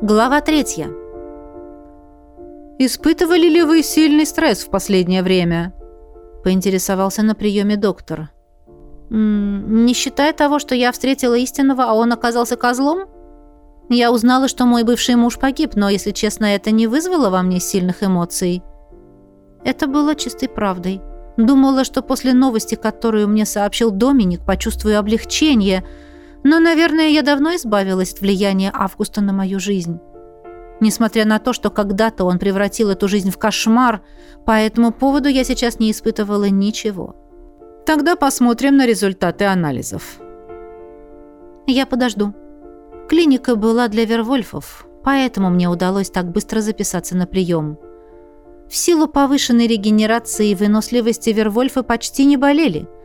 Глава третья. «Испытывали ли вы сильный стресс в последнее время?» — поинтересовался на приеме доктор. «М «Не считая того, что я встретила истинного, а он оказался козлом? Я узнала, что мой бывший муж погиб, но, если честно, это не вызвало во мне сильных эмоций. Это было чистой правдой. Думала, что после новости, которую мне сообщил Доминик, почувствую облегчение — но, наверное, я давно избавилась от влияния Августа на мою жизнь. Несмотря на то, что когда-то он превратил эту жизнь в кошмар, по этому поводу я сейчас не испытывала ничего. Тогда посмотрим на результаты анализов. Я подожду. Клиника была для Вервольфов, поэтому мне удалось так быстро записаться на прием. В силу повышенной регенерации и выносливости Вервольфы почти не болели –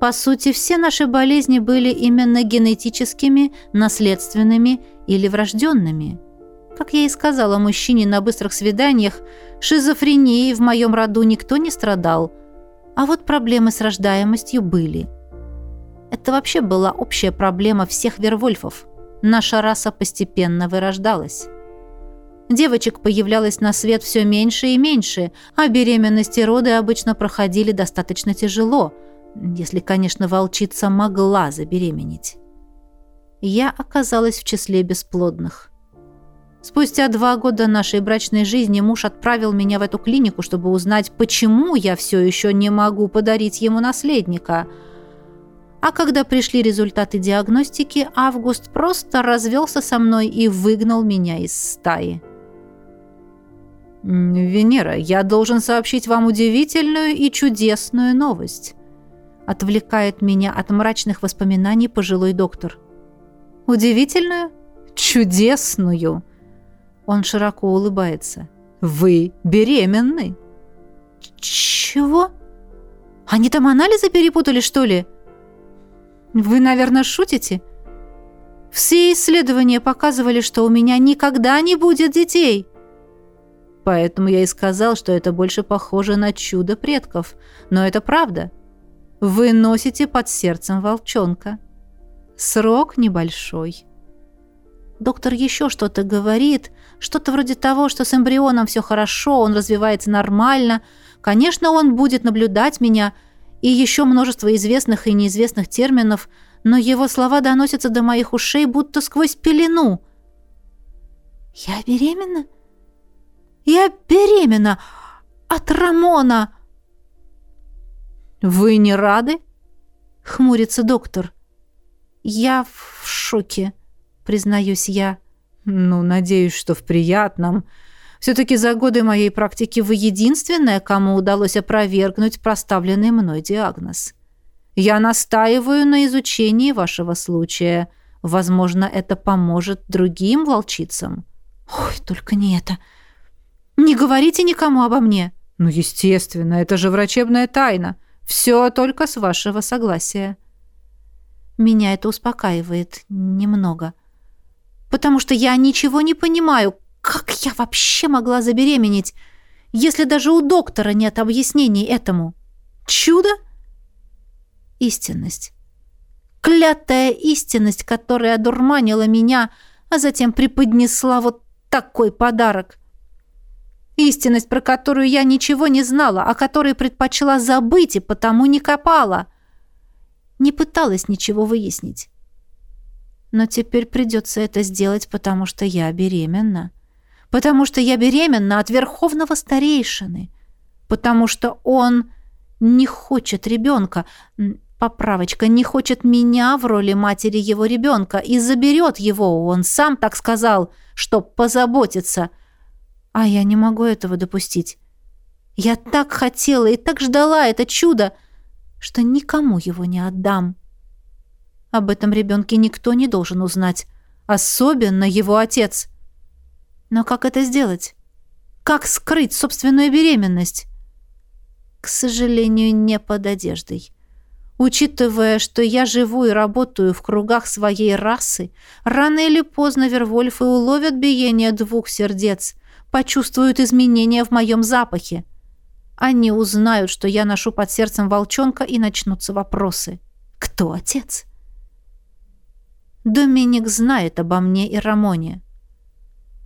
по сути, все наши болезни были именно генетическими, наследственными или врожденными. Как я и сказала мужчине на быстрых свиданиях, шизофренией в моем роду никто не страдал. А вот проблемы с рождаемостью были. Это вообще была общая проблема всех вервольфов. Наша раса постепенно вырождалась. Девочек появлялось на свет все меньше и меньше, а беременности роды обычно проходили достаточно тяжело – если, конечно, волчица могла забеременеть. Я оказалась в числе бесплодных. Спустя два года нашей брачной жизни муж отправил меня в эту клинику, чтобы узнать, почему я все еще не могу подарить ему наследника. А когда пришли результаты диагностики, Август просто развелся со мной и выгнал меня из стаи. «Венера, я должен сообщить вам удивительную и чудесную новость отвлекает меня от мрачных воспоминаний пожилой доктор. «Удивительную? Чудесную!» Он широко улыбается. «Вы беременны!» «Чего? Они там анализы перепутали, что ли?» «Вы, наверное, шутите?» «Все исследования показывали, что у меня никогда не будет детей!» Поэтому я и сказал, что это больше похоже на чудо предков. Но это правда. Вы носите под сердцем волчонка. Срок небольшой. Доктор еще что-то говорит, что-то вроде того, что с эмбрионом все хорошо, он развивается нормально. Конечно, он будет наблюдать меня и еще множество известных и неизвестных терминов, но его слова доносятся до моих ушей будто сквозь пелену. «Я беременна? Я беременна! От Рамона!» «Вы не рады?» — хмурится доктор. «Я в шоке», — признаюсь я. «Ну, надеюсь, что в приятном. Все-таки за годы моей практики вы единственная, кому удалось опровергнуть проставленный мной диагноз. Я настаиваю на изучении вашего случая. Возможно, это поможет другим волчицам». «Ой, только не это. Не говорите никому обо мне». «Ну, естественно, это же врачебная тайна». Все только с вашего согласия. Меня это успокаивает немного. Потому что я ничего не понимаю, как я вообще могла забеременеть, если даже у доктора нет объяснений этому. Чудо? Истинность. Клятая истинность, которая одурманила меня, а затем преподнесла вот такой подарок. Истинность, про которую я ничего не знала, о которой предпочла забыть и потому не копала. Не пыталась ничего выяснить. Но теперь придется это сделать, потому что я беременна. Потому что я беременна от верховного старейшины. Потому что он не хочет ребенка, поправочка, не хочет меня в роли матери его ребенка и заберет его, он сам так сказал, чтоб позаботиться – а я не могу этого допустить. Я так хотела и так ждала это чудо, что никому его не отдам. Об этом ребенке никто не должен узнать, особенно его отец. Но как это сделать? Как скрыть собственную беременность? К сожалению, не под одеждой. Учитывая, что я живу и работаю в кругах своей расы, рано или поздно Вервольфы уловят биение двух сердец, почувствуют изменения в моем запахе. Они узнают, что я ношу под сердцем волчонка, и начнутся вопросы. Кто отец? Доминик знает обо мне и Рамоне.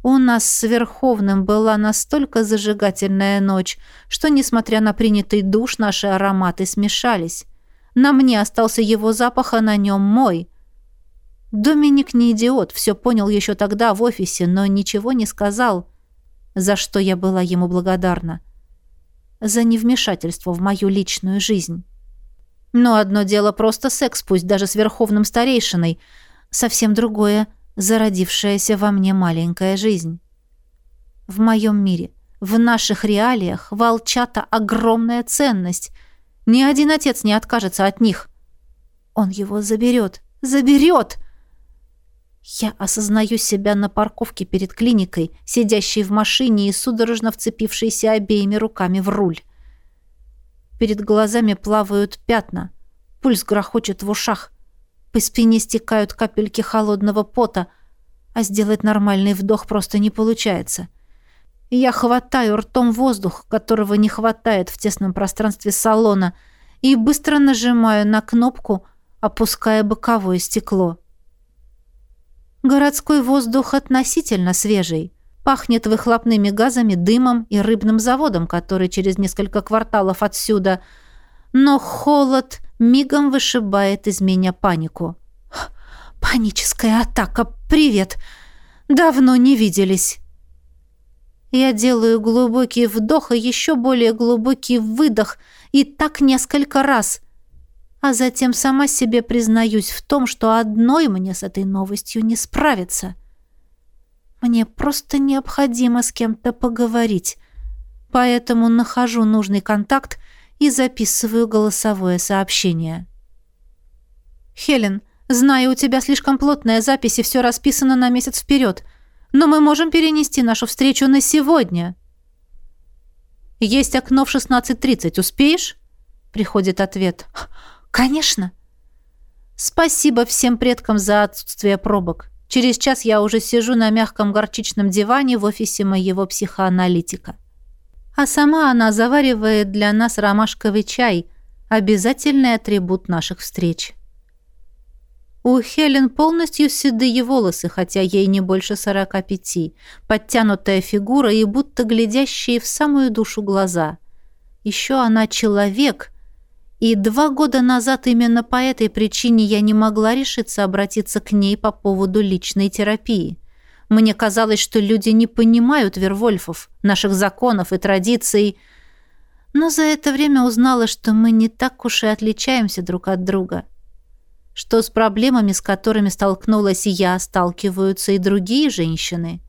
У нас с Верховным была настолько зажигательная ночь, что, несмотря на принятый душ, наши ароматы смешались. На мне остался его запах, а на нем мой. Доминик не идиот, все понял еще тогда в офисе, но ничего не сказал, за что я была ему благодарна. За невмешательство в мою личную жизнь. Но одно дело просто секс, пусть даже с верховным старейшиной, совсем другое — зародившаяся во мне маленькая жизнь. В моем мире, в наших реалиях, волчата — огромная ценность. Ни один отец не откажется от них. Он его заберет. Заберет! Я осознаю себя на парковке перед клиникой, сидящей в машине и судорожно вцепившейся обеими руками в руль. Перед глазами плавают пятна. Пульс грохочет в ушах. По спине стекают капельки холодного пота, а сделать нормальный вдох просто не получается. Я хватаю ртом воздух, которого не хватает в тесном пространстве салона, и быстро нажимаю на кнопку, опуская боковое стекло. Городской воздух относительно свежий. Пахнет выхлопными газами, дымом и рыбным заводом, который через несколько кварталов отсюда. Но холод мигом вышибает из меня панику. «Паническая атака! Привет! Давно не виделись!» Я делаю глубокий вдох и еще более глубокий выдох, и так несколько раз. А затем сама себе признаюсь в том, что одной мне с этой новостью не справиться. Мне просто необходимо с кем-то поговорить, поэтому нахожу нужный контакт и записываю голосовое сообщение. «Хелен, знаю, у тебя слишком плотная запись и все расписано на месяц вперед, но мы можем перенести нашу встречу на сегодня». «Есть окно в 16.30. Успеешь?» Приходит ответ. «Конечно». «Спасибо всем предкам за отсутствие пробок. Через час я уже сижу на мягком горчичном диване в офисе моего психоаналитика а сама она заваривает для нас ромашковый чай, обязательный атрибут наших встреч. У Хелен полностью седые волосы, хотя ей не больше сорока пяти, подтянутая фигура и будто глядящие в самую душу глаза. Еще она человек, и два года назад именно по этой причине я не могла решиться обратиться к ней по поводу личной терапии. Мне казалось, что люди не понимают Вервольфов, наших законов и традиций. Но за это время узнала, что мы не так уж и отличаемся друг от друга. Что с проблемами, с которыми столкнулась я, сталкиваются и другие женщины.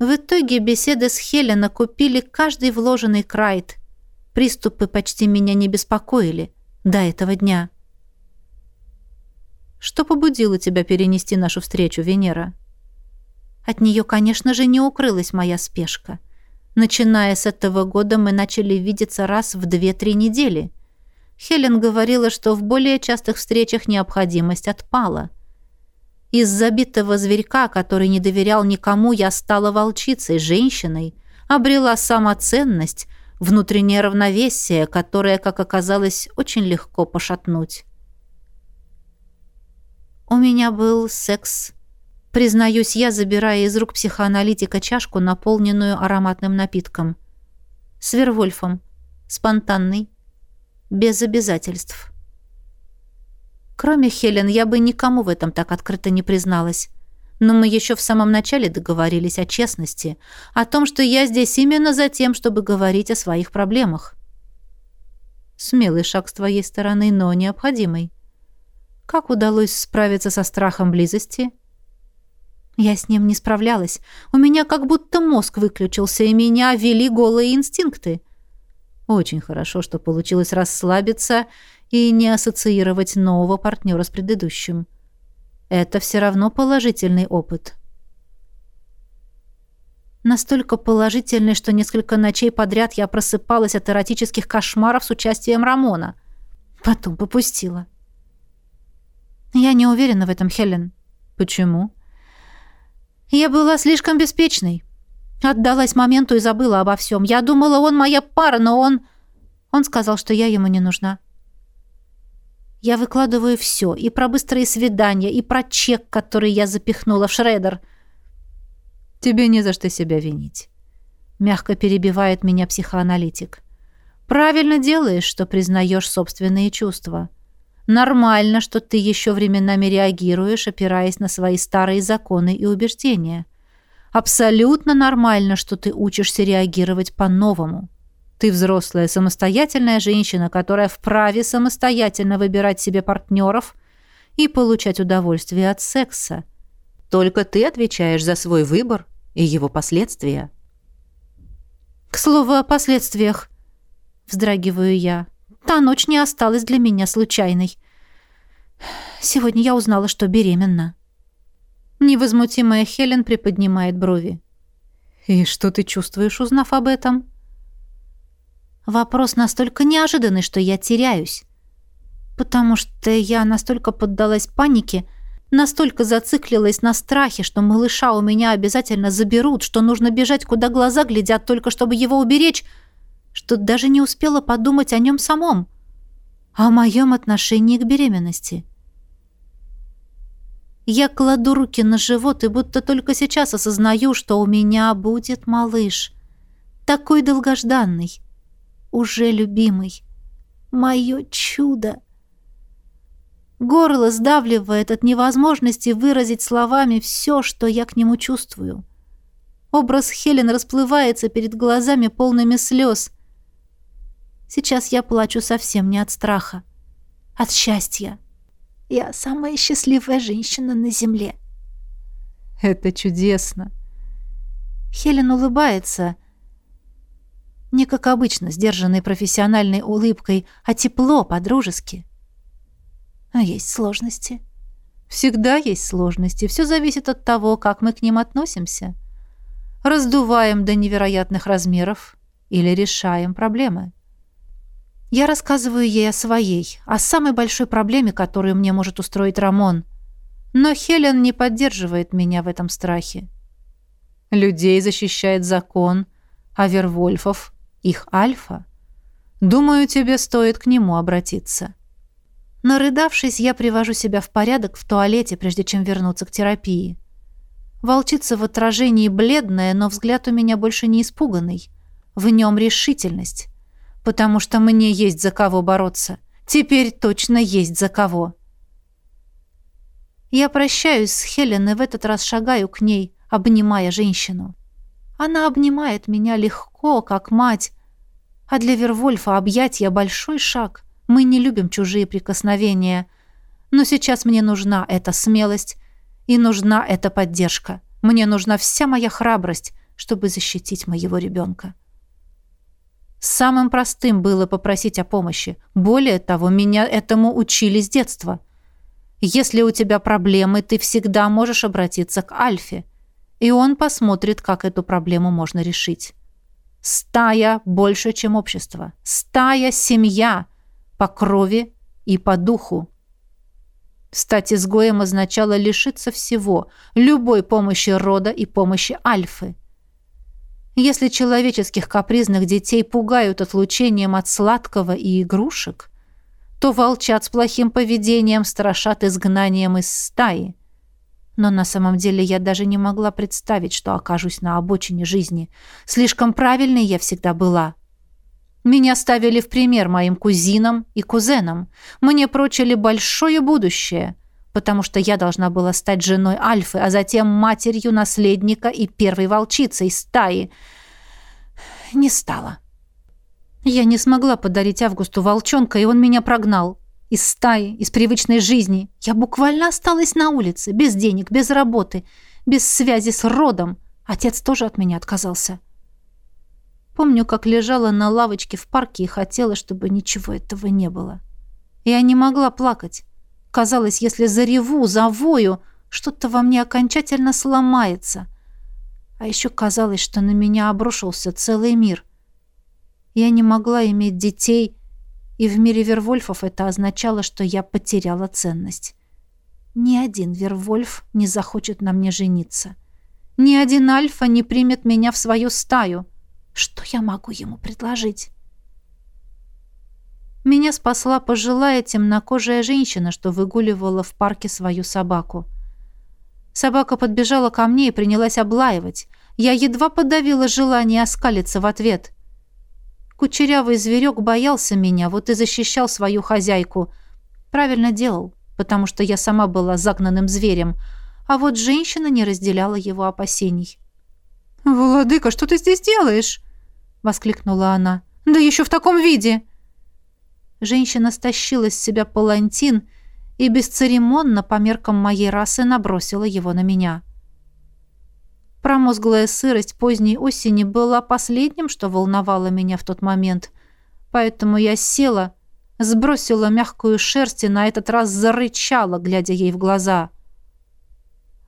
В итоге беседы с Хелена купили каждый вложенный крайт. Приступы почти меня не беспокоили до этого дня. «Что побудило тебя перенести нашу встречу, Венера?» От нее, конечно же, не укрылась моя спешка. Начиная с этого года мы начали видеться раз в две-три недели. Хелен говорила, что в более частых встречах необходимость отпала. Из забитого зверька, который не доверял никому, я стала волчицей, женщиной, обрела самоценность, внутреннее равновесие, которое, как оказалось, очень легко пошатнуть. У меня был секс Признаюсь я, забирая из рук психоаналитика чашку, наполненную ароматным напитком. С Вервольфом. Спонтанный. Без обязательств. Кроме Хелен, я бы никому в этом так открыто не призналась. Но мы еще в самом начале договорились о честности, о том, что я здесь именно за тем, чтобы говорить о своих проблемах. Смелый шаг с твоей стороны, но необходимый. Как удалось справиться со страхом близости – я с ним не справлялась. У меня как будто мозг выключился, и меня вели голые инстинкты. Очень хорошо, что получилось расслабиться и не ассоциировать нового партнера с предыдущим. Это все равно положительный опыт. Настолько положительный, что несколько ночей подряд я просыпалась от эротических кошмаров с участием Рамона. Потом попустила. Я не уверена в этом, Хелен. Почему? Я была слишком беспечной. Отдалась моменту и забыла обо всем. Я думала, он моя пара, но он... Он сказал, что я ему не нужна. Я выкладываю все. И про быстрые свидания, и про чек, который я запихнула в шредер. Тебе не за что себя винить. Мягко перебивает меня психоаналитик. Правильно делаешь, что признаешь собственные чувства. Нормально, что ты еще временами реагируешь, опираясь на свои старые законы и убеждения. Абсолютно нормально, что ты учишься реагировать по-новому. Ты взрослая, самостоятельная женщина, которая вправе самостоятельно выбирать себе партнеров и получать удовольствие от секса. Только ты отвечаешь за свой выбор и его последствия. «К слову о последствиях», — вздрагиваю я. «Та ночь не осталась для меня случайной. Сегодня я узнала, что беременна». Невозмутимая Хелен приподнимает брови. «И что ты чувствуешь, узнав об этом?» Вопрос настолько неожиданный, что я теряюсь. Потому что я настолько поддалась панике, настолько зациклилась на страхе, что малыша у меня обязательно заберут, что нужно бежать, куда глаза глядят, только чтобы его уберечь, что даже не успела подумать о нем самом, о моем отношении к беременности. Я кладу руки на живот и будто только сейчас осознаю, что у меня будет малыш. Такой долгожданный уже любимый. Мое чудо! Горло сдавливает от невозможности выразить словами все, что я к нему чувствую. Образ Хелен расплывается перед глазами полными слез. Сейчас я плачу совсем не от страха, от счастья. Я самая счастливая женщина на земле. Это чудесно. Хелен улыбается — не как обычно, сдержанной профессиональной улыбкой, а тепло, по-дружески. А есть сложности. Всегда есть сложности. Все зависит от того, как мы к ним относимся. Раздуваем до невероятных размеров или решаем проблемы. Я рассказываю ей о своей, о самой большой проблеме, которую мне может устроить Рамон. Но Хелен не поддерживает меня в этом страхе. Людей защищает закон, а Вервольфов их альфа. Думаю, тебе стоит к нему обратиться. Нарыдавшись, я привожу себя в порядок в туалете, прежде чем вернуться к терапии. Волчица в отражении бледная, но взгляд у меня больше не испуганный. В нем решительность. Потому что мне есть за кого бороться. Теперь точно есть за кого. Я прощаюсь с Хелен и в этот раз шагаю к ней, обнимая женщину. Она обнимает меня легко, как мать. А для Вервольфа объятия — большой шаг. Мы не любим чужие прикосновения. Но сейчас мне нужна эта смелость и нужна эта поддержка. Мне нужна вся моя храбрость, чтобы защитить моего ребенка. Самым простым было попросить о помощи. Более того, меня этому учили с детства. Если у тебя проблемы, ты всегда можешь обратиться к Альфе и он посмотрит, как эту проблему можно решить. Стая больше, чем общество. Стая – семья по крови и по духу. Стать изгоем означало лишиться всего, любой помощи рода и помощи альфы. Если человеческих капризных детей пугают отлучением от сладкого и игрушек, то волчат с плохим поведением страшат изгнанием из стаи. Но на самом деле я даже не могла представить, что окажусь на обочине жизни. Слишком правильной я всегда была. Меня ставили в пример моим кузинам и кузенам. Мне прочили большое будущее, потому что я должна была стать женой Альфы, а затем матерью наследника и первой волчицей стаи. Не стала. Я не смогла подарить Августу волчонка, и он меня прогнал. Из стаи, из привычной жизни. Я буквально осталась на улице, без денег, без работы, без связи с родом. Отец тоже от меня отказался. Помню, как лежала на лавочке в парке и хотела, чтобы ничего этого не было. Я не могла плакать. Казалось, если зареву, завою, что-то во мне окончательно сломается. А еще казалось, что на меня обрушился целый мир. Я не могла иметь детей, и в мире Вервольфов это означало, что я потеряла ценность. Ни один Вервольф не захочет на мне жениться. Ни один Альфа не примет меня в свою стаю. Что я могу ему предложить? Меня спасла пожилая темнокожая женщина, что выгуливала в парке свою собаку. Собака подбежала ко мне и принялась облаивать. Я едва подавила желание оскалиться в ответ. Кучерявый зверек боялся меня, вот и защищал свою хозяйку. Правильно делал, потому что я сама была загнанным зверем, а вот женщина не разделяла его опасений. «Владыка, что ты здесь делаешь?» — воскликнула она. «Да еще в таком виде!» Женщина стащила с себя палантин и бесцеремонно по меркам моей расы набросила его на меня. Промозглая сырость поздней осени была последним, что волновало меня в тот момент. Поэтому я села, сбросила мягкую шерсть и на этот раз зарычала, глядя ей в глаза.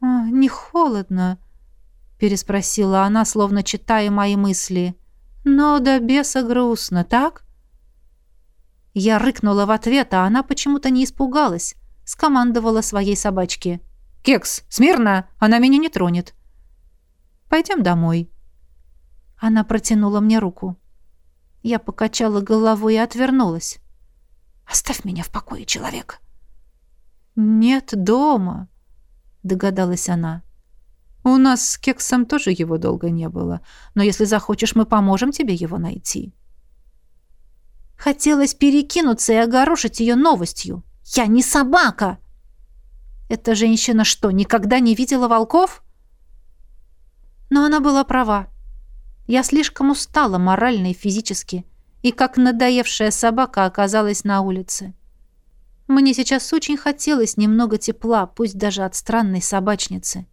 «А, «Не холодно?» — переспросила она, словно читая мои мысли. «Но до беса грустно, так?» Я рыкнула в ответ, а она почему-то не испугалась. Скомандовала своей собачке. «Кекс, смирно! Она меня не тронет!» Пойдем домой». Она протянула мне руку. Я покачала головой и отвернулась. «Оставь меня в покое, человек!» «Нет дома», — догадалась она. «У нас с Кексом тоже его долго не было, но если захочешь, мы поможем тебе его найти». Хотелось перекинуться и огорошить ее новостью. «Я не собака!» «Эта женщина что, никогда не видела волков?» Но она была права. Я слишком устала морально и физически, и как надоевшая собака оказалась на улице. Мне сейчас очень хотелось немного тепла, пусть даже от странной собачницы.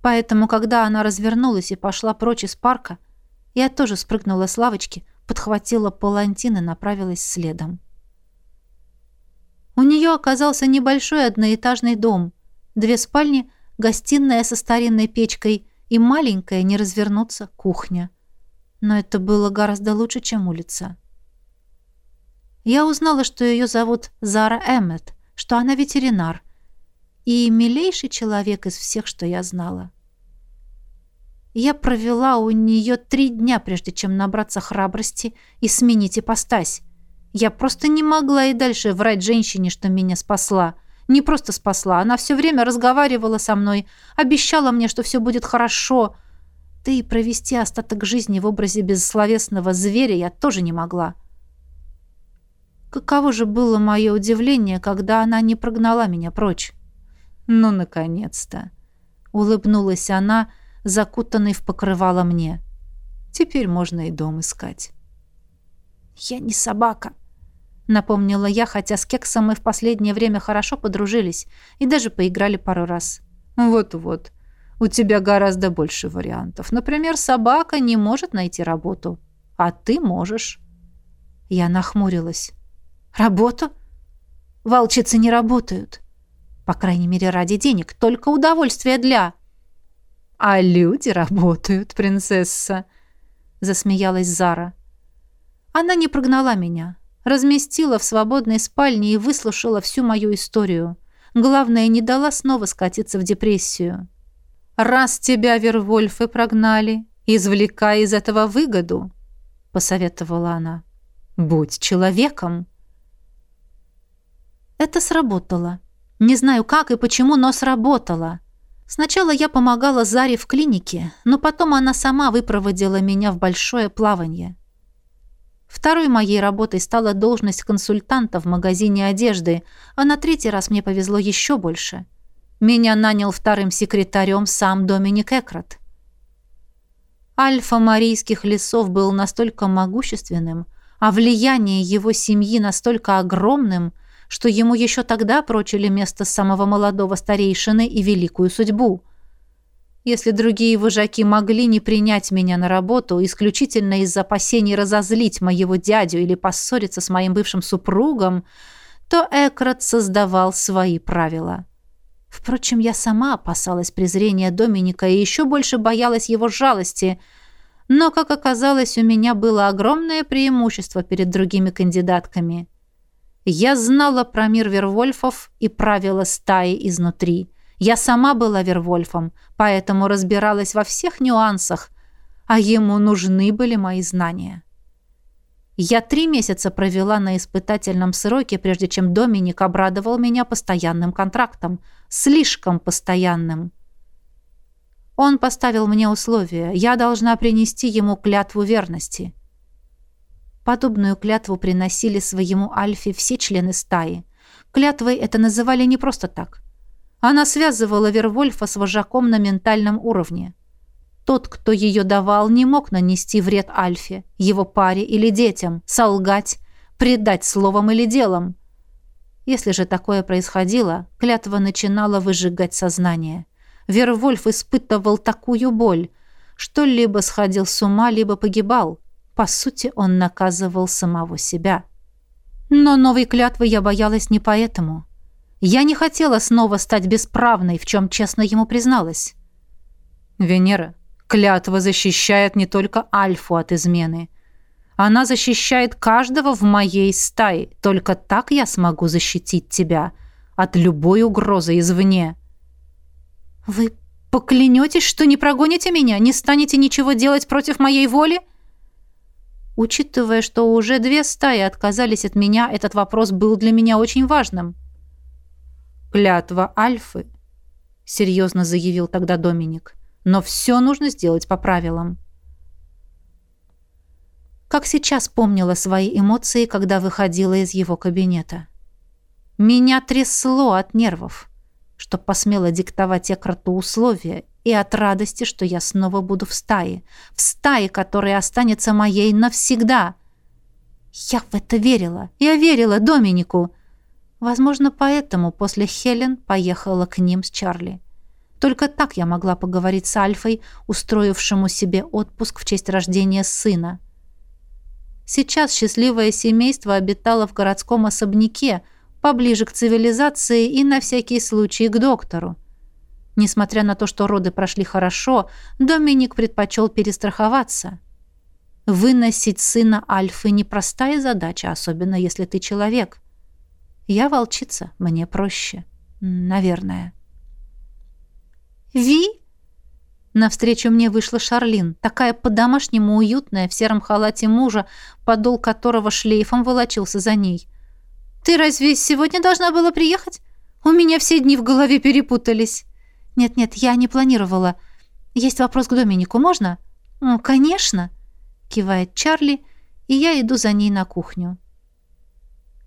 Поэтому, когда она развернулась и пошла прочь из парка, я тоже спрыгнула с лавочки, подхватила палантин и направилась следом. У нее оказался небольшой одноэтажный дом, две спальни, гостиная со старинной печкой и маленькая, не развернуться, кухня. Но это было гораздо лучше, чем улица. Я узнала, что ее зовут Зара Эммет, что она ветеринар и милейший человек из всех, что я знала. Я провела у нее три дня, прежде чем набраться храбрости и сменить ипостась. Я просто не могла и дальше врать женщине, что меня спасла. Не просто спасла, она все время разговаривала со мной, обещала мне, что все будет хорошо. Да и провести остаток жизни в образе бессловесного зверя я тоже не могла. Каково же было мое удивление, когда она не прогнала меня прочь. «Ну, наконец-то!» — улыбнулась она, закутанной в покрывало мне. «Теперь можно и дом искать». «Я не собака», напомнила я, хотя с Кексом мы в последнее время хорошо подружились и даже поиграли пару раз. Вот-вот. У тебя гораздо больше вариантов. Например, собака не может найти работу, а ты можешь. Я нахмурилась. Работу? Волчицы не работают. По крайней мере, ради денег, только удовольствие для А люди работают, принцесса, засмеялась Зара. Она не прогнала меня разместила в свободной спальне и выслушала всю мою историю. Главное, не дала снова скатиться в депрессию. «Раз тебя Вервольфы прогнали, извлекай из этого выгоду», — посоветовала она. «Будь человеком». Это сработало. Не знаю как и почему, но сработало. Сначала я помогала Заре в клинике, но потом она сама выпроводила меня в большое плавание. Второй моей работой стала должность консультанта в магазине одежды, а на третий раз мне повезло еще больше. Меня нанял вторым секретарем сам Доминик Экрат. Альфа Марийских лесов был настолько могущественным, а влияние его семьи настолько огромным, что ему еще тогда прочили место самого молодого старейшины и великую судьбу – если другие вожаки могли не принять меня на работу исключительно из опасений разозлить моего дядю или поссориться с моим бывшим супругом, то Экрат создавал свои правила. Впрочем, я сама опасалась презрения Доминика и еще больше боялась его жалости, но, как оказалось, у меня было огромное преимущество перед другими кандидатками. Я знала про мир Вервольфов и правила стаи изнутри – я сама была Вервольфом, поэтому разбиралась во всех нюансах, а ему нужны были мои знания. Я три месяца провела на испытательном сроке, прежде чем Доминик обрадовал меня постоянным контрактом. Слишком постоянным. Он поставил мне условие. Я должна принести ему клятву верности. Подобную клятву приносили своему Альфе все члены стаи. Клятвой это называли не просто так. Она связывала Вервольфа с вожаком на ментальном уровне. Тот, кто ее давал, не мог нанести вред Альфе, его паре или детям, солгать, предать словом или делом. Если же такое происходило, клятва начинала выжигать сознание. Вервольф испытывал такую боль, что либо сходил с ума, либо погибал. По сути, он наказывал самого себя. Но новой клятвы я боялась не поэтому. Я не хотела снова стать бесправной, в чем честно ему призналась. «Венера, клятва защищает не только Альфу от измены. Она защищает каждого в моей стае. Только так я смогу защитить тебя от любой угрозы извне». «Вы поклянетесь, что не прогоните меня, не станете ничего делать против моей воли?» Учитывая, что уже две стаи отказались от меня, этот вопрос был для меня очень важным. «Клятва Альфы», — серьезно заявил тогда Доминик. «Но все нужно сделать по правилам». Как сейчас помнила свои эмоции, когда выходила из его кабинета. Меня трясло от нервов что посмела диктовать Экроту условия, и от радости, что я снова буду в стае. В стае, которая останется моей навсегда. Я в это верила. Я верила Доминику. Возможно, поэтому после Хелен поехала к ним с Чарли. Только так я могла поговорить с Альфой, устроившему себе отпуск в честь рождения сына. Сейчас счастливое семейство обитало в городском особняке, поближе к цивилизации и на всякий случай к доктору. Несмотря на то, что роды прошли хорошо, Доминик предпочел перестраховаться. Выносить сына Альфы – непростая задача, особенно если ты человек. Я волчица, мне проще. Наверное. «Ви?» Навстречу мне вышла Шарлин, такая по-домашнему уютная, в сером халате мужа, подол которого шлейфом волочился за ней. Ты разве сегодня должна была приехать? У меня все дни в голове перепутались. Нет-нет, я не планировала. Есть вопрос к Доминику, можно? Ну, конечно, кивает Чарли, и я иду за ней на кухню.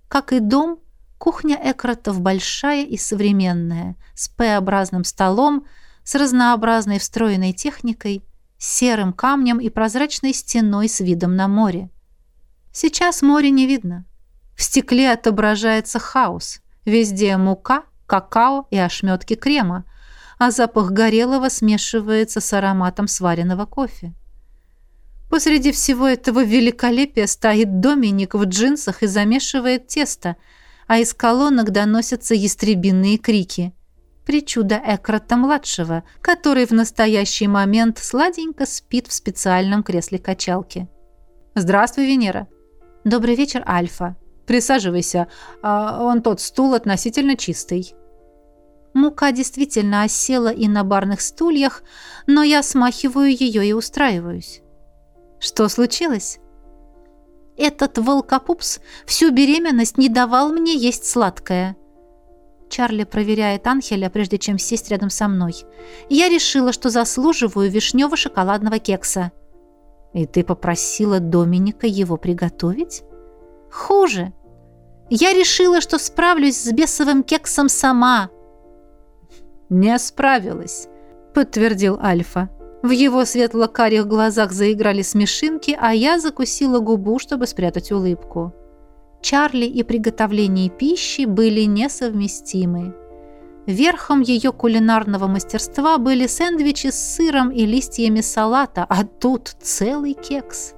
Как и дом, кухня Экротов большая и современная, с П-образным столом, с разнообразной встроенной техникой, серым камнем и прозрачной стеной с видом на море. Сейчас море не видно. В стекле отображается хаос. Везде мука, какао и ошметки крема, а запах горелого смешивается с ароматом сваренного кофе. Посреди всего этого великолепия стоит Доминик в джинсах и замешивает тесто, а из колонок доносятся ястребиные крики. Причуда Экрата-младшего, который в настоящий момент сладенько спит в специальном кресле качалки. «Здравствуй, Венера!» «Добрый вечер, Альфа!» Присаживайся. А вон тот стул относительно чистый». Мука действительно осела и на барных стульях, но я смахиваю ее и устраиваюсь. «Что случилось?» «Этот волкопупс всю беременность не давал мне есть сладкое». Чарли проверяет Анхеля, прежде чем сесть рядом со мной. «Я решила, что заслуживаю вишнево-шоколадного кекса». «И ты попросила Доминика его приготовить?» Хуже. Я решила, что справлюсь с бесовым кексом сама. Не справилась, подтвердил Альфа. В его светло-карих глазах заиграли смешинки, а я закусила губу, чтобы спрятать улыбку. Чарли и приготовление пищи были несовместимы. Верхом ее кулинарного мастерства были сэндвичи с сыром и листьями салата, а тут целый кекс.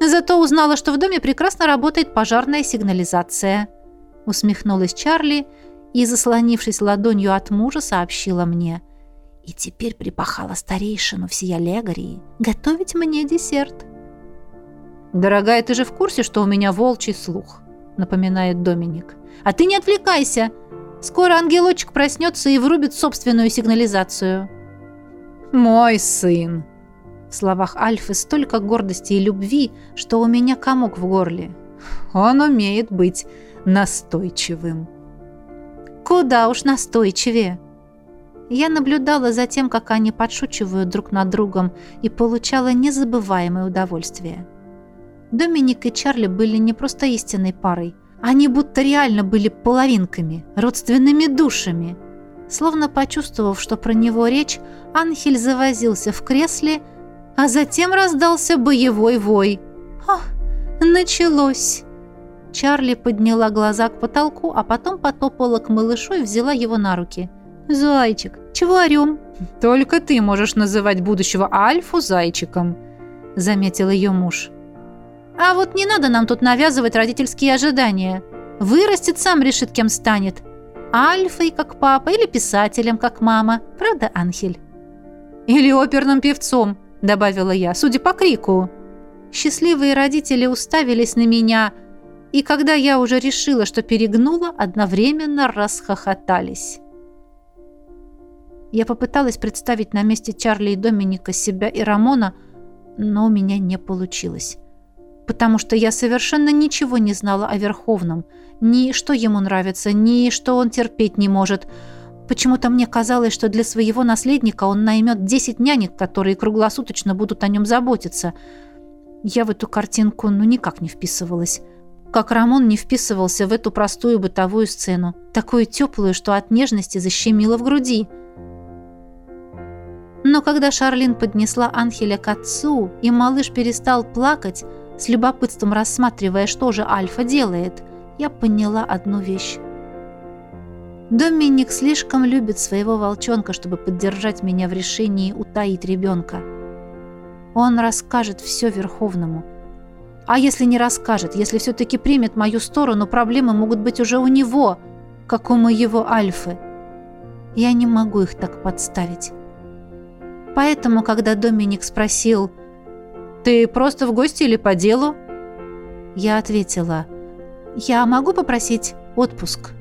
Зато узнала, что в доме прекрасно работает пожарная сигнализация. Усмехнулась Чарли и, заслонившись ладонью от мужа, сообщила мне. И теперь припахала старейшину всея Легарии готовить мне десерт. «Дорогая, ты же в курсе, что у меня волчий слух?» напоминает Доминик. «А ты не отвлекайся! Скоро ангелочек проснется и врубит собственную сигнализацию». «Мой сын!» В словах Альфы столько гордости и любви, что у меня комок в горле. Он умеет быть настойчивым. Куда уж настойчивее. Я наблюдала за тем, как они подшучивают друг над другом, и получала незабываемое удовольствие. Доминик и Чарли были не просто истинной парой. Они будто реально были половинками, родственными душами. Словно почувствовав, что про него речь, Анхель завозился в кресле, а затем раздался боевой вой. «Ах, началось!» Чарли подняла глаза к потолку, а потом потопала к малышу и взяла его на руки. «Зайчик, чего орем?» «Только ты можешь называть будущего Альфу зайчиком», — заметил ее муж. «А вот не надо нам тут навязывать родительские ожидания. Вырастет, сам решит, кем станет. Альфой, как папа, или писателем, как мама. Правда, Анхель?» «Или оперным певцом», — добавила я, судя по крику. Счастливые родители уставились на меня, и когда я уже решила, что перегнула, одновременно расхохотались. Я попыталась представить на месте Чарли и Доминика себя и Рамона, но у меня не получилось. Потому что я совершенно ничего не знала о Верховном, ни что ему нравится, ни что он терпеть не может. Почему-то мне казалось, что для своего наследника он наймет 10 нянек, которые круглосуточно будут о нем заботиться. Я в эту картинку ну никак не вписывалась. Как Рамон не вписывался в эту простую бытовую сцену, такую теплую, что от нежности защемило в груди – но когда Шарлин поднесла Анхеля к отцу, и малыш перестал плакать, с любопытством рассматривая, что же Альфа делает, я поняла одну вещь. Доминик слишком любит своего волчонка, чтобы поддержать меня в решении утаить ребенка. Он расскажет все Верховному. А если не расскажет, если все-таки примет мою сторону, проблемы могут быть уже у него, как у моего Альфы. Я не могу их так подставить. Поэтому, когда Доминик спросил «Ты просто в гости или по делу?» Я ответила «Я могу попросить отпуск?»